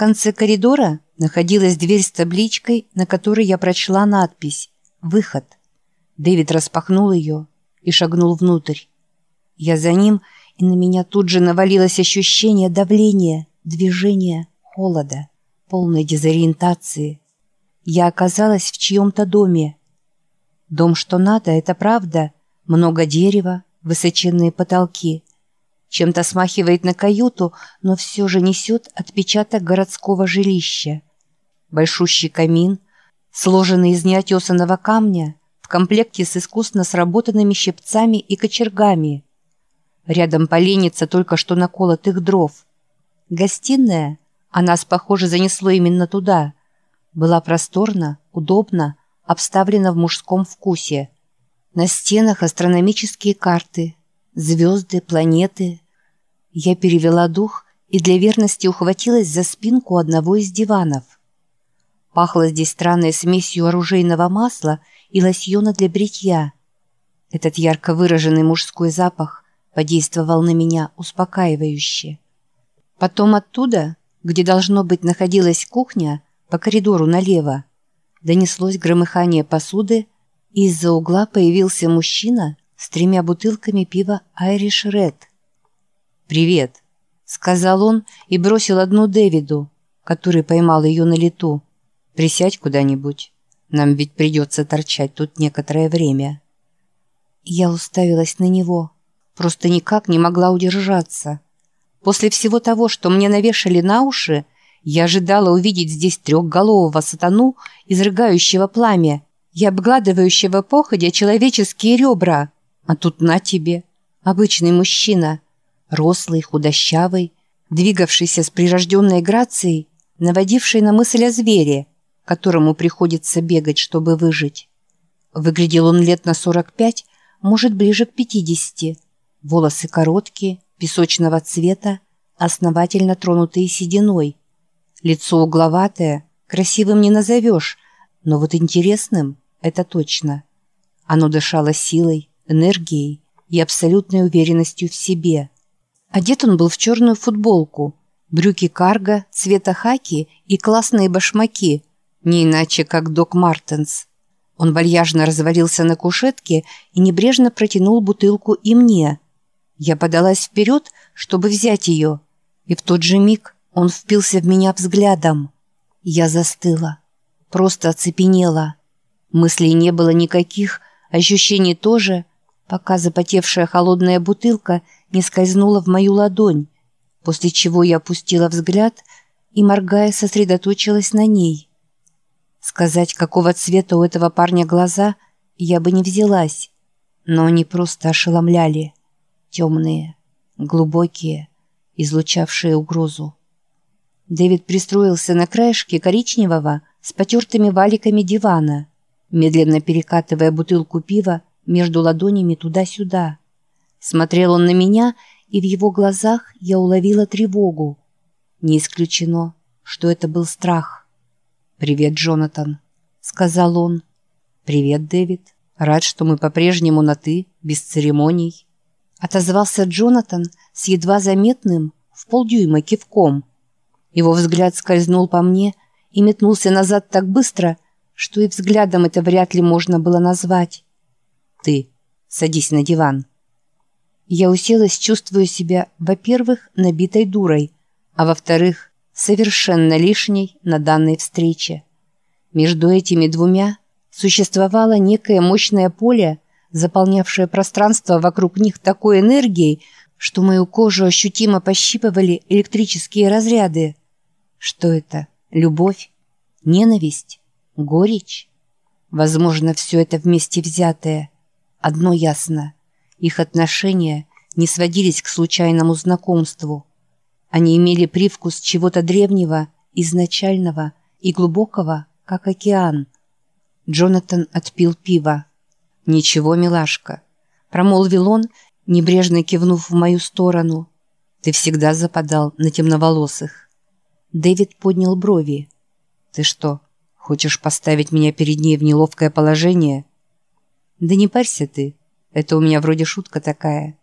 конце коридора находилась дверь с табличкой, на которой я прочла надпись «Выход». Дэвид распахнул ее и шагнул внутрь. Я за ним, и на меня тут же навалилось ощущение давления, движения, холода, полной дезориентации. Я оказалась в чьем-то доме. Дом, что надо, это правда. Много дерева, высоченные потолки. Чем-то смахивает на каюту, но все же несет отпечаток городского жилища. Большущий камин, сложенный из неотесанного камня, в комплекте с искусно сработанными щипцами и кочергами. Рядом поленница только что наколотых дров. Гостиная, а нас, похоже, занесло именно туда, была просторна, удобна, обставлена в мужском вкусе. На стенах астрономические карты, звезды, планеты. Я перевела дух и для верности ухватилась за спинку одного из диванов. Пахло здесь странной смесью оружейного масла и лосьона для бритья. Этот ярко выраженный мужской запах подействовал на меня успокаивающе. Потом оттуда, где должно быть находилась кухня, по коридору налево, донеслось громыхание посуды, и из-за угла появился мужчина с тремя бутылками пива «Айриш Ред». «Привет», — сказал он и бросил одну Дэвиду, который поймал ее на лету. «Присядь куда-нибудь. Нам ведь придется торчать тут некоторое время». Я уставилась на него, просто никак не могла удержаться. После всего того, что мне навешали на уши, я ожидала увидеть здесь трехголового сатану, изрыгающего пламя и обгладывающего походя человеческие ребра. А тут на тебе, обычный мужчина, рослый, худощавый, двигавшийся с прирожденной грацией, наводивший на мысль о звере, которому приходится бегать, чтобы выжить. Выглядел он лет на 45, может, ближе к 50. Волосы короткие, песочного цвета, основательно тронутые сединой. Лицо угловатое, красивым не назовешь, но вот интересным – это точно. Оно дышало силой, энергией и абсолютной уверенностью в себе. Одет он был в черную футболку, брюки карго, цвета хаки и классные башмаки, не иначе как Док Мартенс. Он вальяжно развалился на кушетке и небрежно протянул бутылку и мне. Я подалась вперед, чтобы взять ее, и в тот же миг он впился в меня взглядом. Я застыла, просто оцепенела. Мыслей не было никаких, ощущений тоже, пока запотевшая холодная бутылка не скользнула в мою ладонь, после чего я опустила взгляд и, моргая, сосредоточилась на ней. Сказать, какого цвета у этого парня глаза, я бы не взялась, но они просто ошеломляли. Темные, глубокие, излучавшие угрозу. Дэвид пристроился на краешке коричневого с потертыми валиками дивана, медленно перекатывая бутылку пива между ладонями туда-сюда. Смотрел он на меня, и в его глазах я уловила тревогу. Не исключено, что это был страх. «Привет, Джонатан», — сказал он. «Привет, Дэвид. Рад, что мы по-прежнему на «ты», без церемоний». Отозвался Джонатан с едва заметным, в полдюйма кивком — его взгляд скользнул по мне и метнулся назад так быстро, что и взглядом это вряд ли можно было назвать. «Ты, садись на диван». Я уселась, чувствуя себя, во-первых, набитой дурой, а во-вторых, совершенно лишней на данной встрече. Между этими двумя существовало некое мощное поле, заполнявшее пространство вокруг них такой энергией, что мою кожу ощутимо пощипывали электрические разряды. Что это? Любовь? Ненависть? Горечь? Возможно, все это вместе взятое. Одно ясно. Их отношения не сводились к случайному знакомству. Они имели привкус чего-то древнего, изначального и глубокого, как океан. Джонатан отпил пиво. «Ничего, милашка», — промолвил он, небрежно кивнув в мою сторону. «Ты всегда западал на темноволосых». Дэвид поднял брови. «Ты что, хочешь поставить меня перед ней в неловкое положение?» «Да не парься ты, это у меня вроде шутка такая».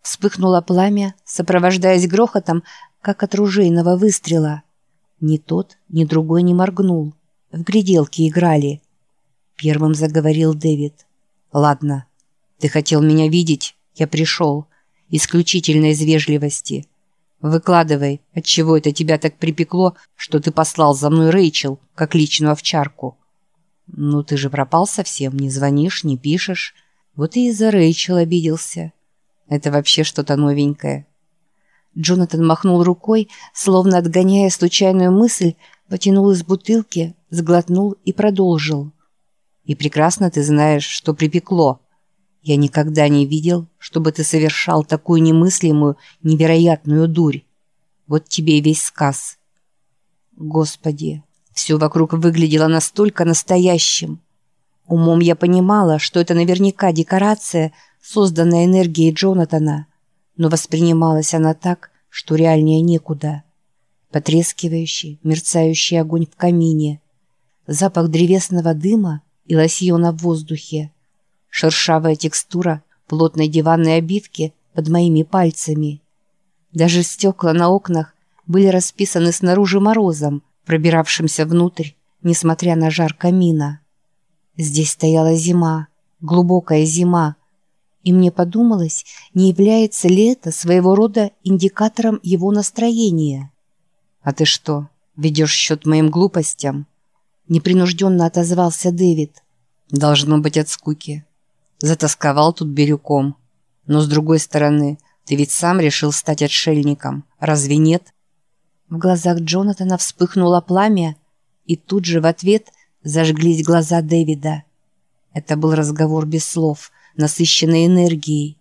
Вспыхнуло пламя, сопровождаясь грохотом, как от ружейного выстрела. Ни тот, ни другой не моргнул. В гляделки играли. Первым заговорил Дэвид. «Ладно, ты хотел меня видеть, я пришел. Исключительно из вежливости. Выкладывай, отчего это тебя так припекло, что ты послал за мной Рэйчел, как личную овчарку. Ну ты же пропал совсем, не звонишь, не пишешь. Вот и из-за Рэйчел обиделся. Это вообще что-то новенькое. Джонатан махнул рукой, словно отгоняя случайную мысль, потянул из бутылки, сглотнул и продолжил. «И прекрасно ты знаешь, что припекло. Я никогда не видел, чтобы ты совершал такую немыслимую, невероятную дурь. Вот тебе и весь сказ». Господи, все вокруг выглядело настолько настоящим. Умом я понимала, что это наверняка декорация, созданная энергией Джонатана, но воспринималась она так, что реальнее некуда. Потрескивающий, мерцающий огонь в камине, запах древесного дыма и лосьона в воздухе, шершавая текстура плотной диванной обивки под моими пальцами. Даже стекла на окнах были расписаны снаружи морозом, пробиравшимся внутрь, несмотря на жар камина. Здесь стояла зима, глубокая зима, и мне подумалось, не является ли это своего рода индикатором его настроения. «А ты что, ведешь счет моим глупостям?» Непринужденно отозвался Дэвид. «Должно быть от скуки. Затасковал тут бирюком. Но с другой стороны, ты ведь сам решил стать отшельником. Разве нет?» В глазах Джонатана вспыхнуло пламя, и тут же в ответ зажглись глаза Дэвида. Это был разговор без слов – насыщенной энергией.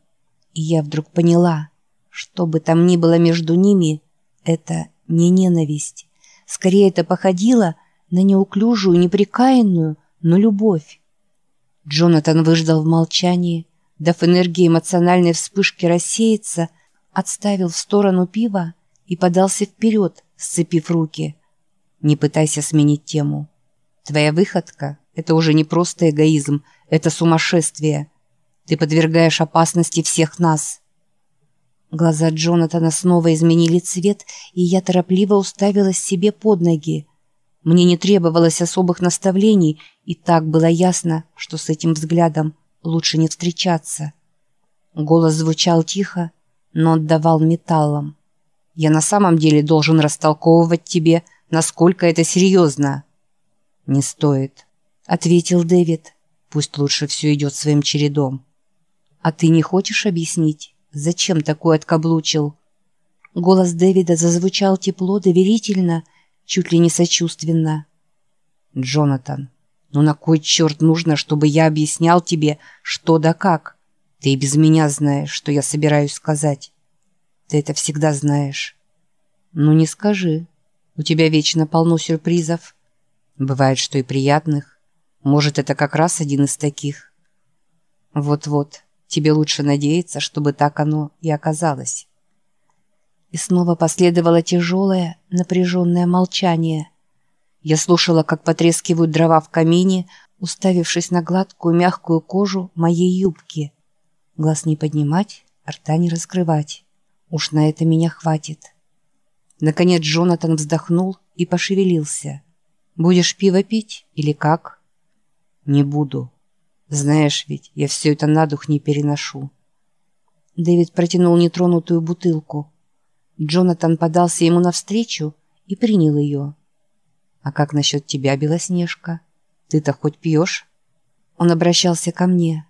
И я вдруг поняла, что бы там ни было между ними, это не ненависть. Скорее, это походило на неуклюжую, неприкаянную, но любовь. Джонатан выждал в молчании, дав энергии эмоциональной вспышки рассеяться, отставил в сторону пива и подался вперед, сцепив руки. «Не пытайся сменить тему. Твоя выходка — это уже не просто эгоизм, это сумасшествие. Ты подвергаешь опасности всех нас». Глаза Джонатана снова изменили цвет, и я торопливо уставилась себе под ноги. Мне не требовалось особых наставлений, и так было ясно, что с этим взглядом лучше не встречаться. Голос звучал тихо, но отдавал металлом. «Я на самом деле должен растолковывать тебе, насколько это серьезно». «Не стоит», — ответил Дэвид. «Пусть лучше все идет своим чередом». «А ты не хочешь объяснить, зачем такой откаблучил?» Голос Дэвида зазвучал тепло, доверительно, чуть ли не сочувственно. «Джонатан, ну на кой черт нужно, чтобы я объяснял тебе, что да как? Ты и без меня знаешь, что я собираюсь сказать. Ты это всегда знаешь. Ну не скажи. У тебя вечно полно сюрпризов. Бывает, что и приятных. Может, это как раз один из таких. Вот-вот». Тебе лучше надеяться, чтобы так оно и оказалось. И снова последовало тяжелое, напряженное молчание. Я слушала, как потрескивают дрова в камине, уставившись на гладкую мягкую кожу моей юбки. Глаз не поднимать, рта не раскрывать. Уж на это меня хватит. Наконец Джонатан вздохнул и пошевелился. «Будешь пиво пить или как?» «Не буду», знаешь ведь, я все это на дух не переношу. Дэвид протянул нетронутую бутылку. Джонатан подался ему навстречу и принял ее. «А как насчет тебя, Белоснежка? Ты-то хоть пьешь?» Он обращался ко мне.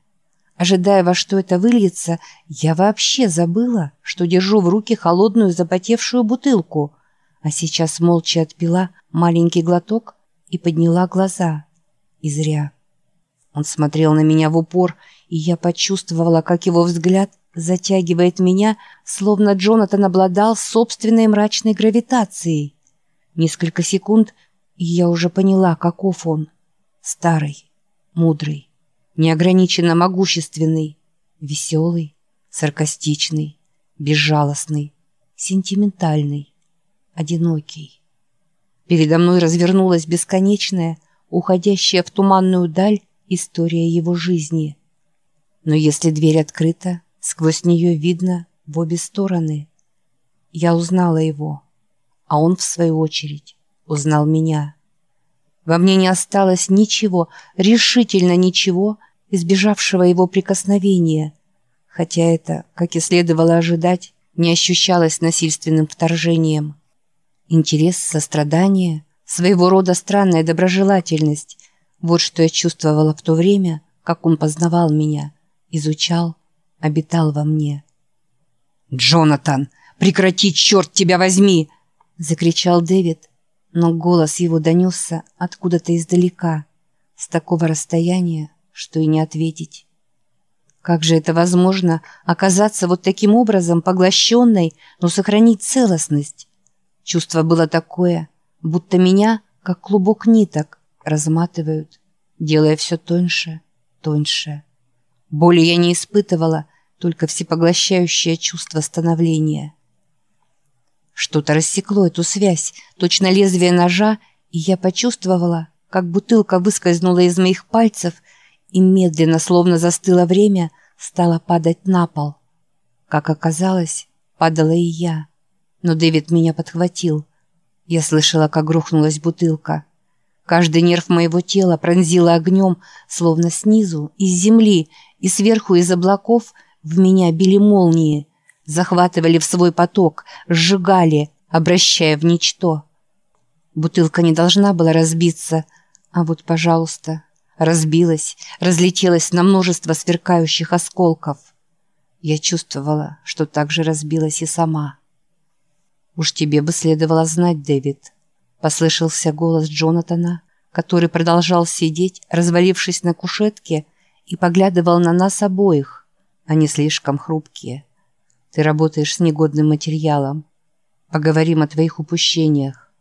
Ожидая, во что это выльется, я вообще забыла, что держу в руке холодную запотевшую бутылку, а сейчас молча отпила маленький глоток и подняла глаза. И зря. Он смотрел на меня в упор, и я почувствовала, как его взгляд затягивает меня, словно Джонатан обладал собственной мрачной гравитацией. Несколько секунд, и я уже поняла, каков он. Старый, мудрый, неограниченно могущественный, веселый, саркастичный, безжалостный, сентиментальный, одинокий. Передо мной развернулась бесконечная, уходящая в туманную даль история его жизни. Но если дверь открыта, сквозь нее видно в обе стороны. Я узнала его, а он, в свою очередь, узнал меня. Во мне не осталось ничего, решительно ничего, избежавшего его прикосновения, хотя это, как и следовало ожидать, не ощущалось насильственным вторжением. Интерес, сострадание, своего рода странная доброжелательность – вот что я чувствовала в то время, как он познавал меня, изучал, обитал во мне. «Джонатан, прекрати, черт тебя возьми!» – закричал Дэвид, но голос его донесся откуда-то издалека, с такого расстояния, что и не ответить. Как же это возможно, оказаться вот таким образом поглощенной, но сохранить целостность? Чувство было такое, будто меня, как клубок ниток, разматывают, делая все тоньше, тоньше. Боли я не испытывала, только всепоглощающее чувство становления. Что-то рассекло эту связь, точно лезвие ножа, и я почувствовала, как бутылка выскользнула из моих пальцев и медленно, словно застыло время, стала падать на пол. Как оказалось, падала и я. Но Дэвид меня подхватил. Я слышала, как грохнулась бутылка. Каждый нерв моего тела пронзило огнем, словно снизу, из земли, и сверху, из облаков, в меня били молнии, захватывали в свой поток, сжигали, обращая в ничто. Бутылка не должна была разбиться, а вот, пожалуйста, разбилась, разлетелась на множество сверкающих осколков. Я чувствовала, что так же разбилась и сама. «Уж тебе бы следовало знать, Дэвид», — послышался голос Джонатана, который продолжал сидеть, развалившись на кушетке, и поглядывал на нас обоих. Они слишком хрупкие. Ты работаешь с негодным материалом. Поговорим о твоих упущениях.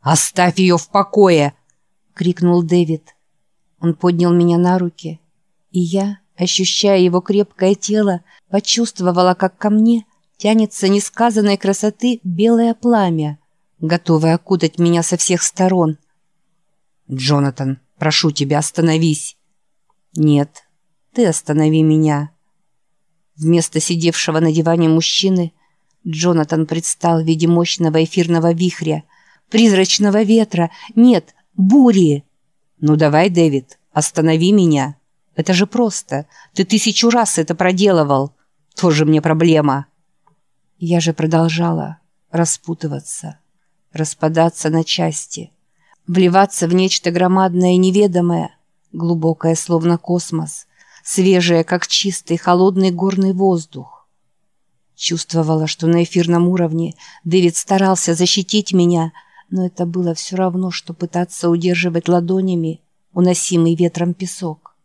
«Оставь ее в покое!» — крикнул Дэвид. Он поднял меня на руки, и я, ощущая его крепкое тело, почувствовала, как ко мне тянется несказанной красоты белое пламя, готовое окутать меня со всех сторон. «Джонатан, прошу тебя, остановись!» «Нет, ты останови меня!» Вместо сидевшего на диване мужчины Джонатан предстал в виде мощного эфирного вихря, призрачного ветра, нет, бури. «Ну давай, Дэвид, останови меня. Это же просто. Ты тысячу раз это проделывал. Тоже мне проблема». Я же продолжала распутываться, распадаться на части, вливаться в нечто громадное и неведомое, глубокое, словно космос, свежее, как чистый холодный горный воздух. Чувствовала, что на эфирном уровне Дэвид старался защитить меня – но это было все равно, что пытаться удерживать ладонями уносимый ветром песок.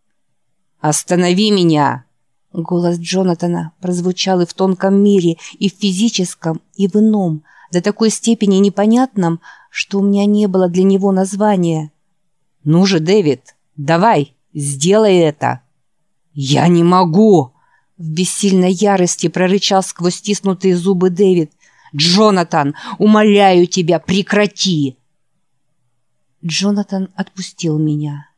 «Останови меня!» Голос Джонатана прозвучал и в тонком мире, и в физическом, и в ином, до такой степени непонятном, что у меня не было для него названия. «Ну же, Дэвид, давай, сделай это!» «Я не могу!» В бессильной ярости прорычал сквозь стиснутые зубы Дэвид, Джонатан, умоляю тебя, прекрати!» Джонатан отпустил меня.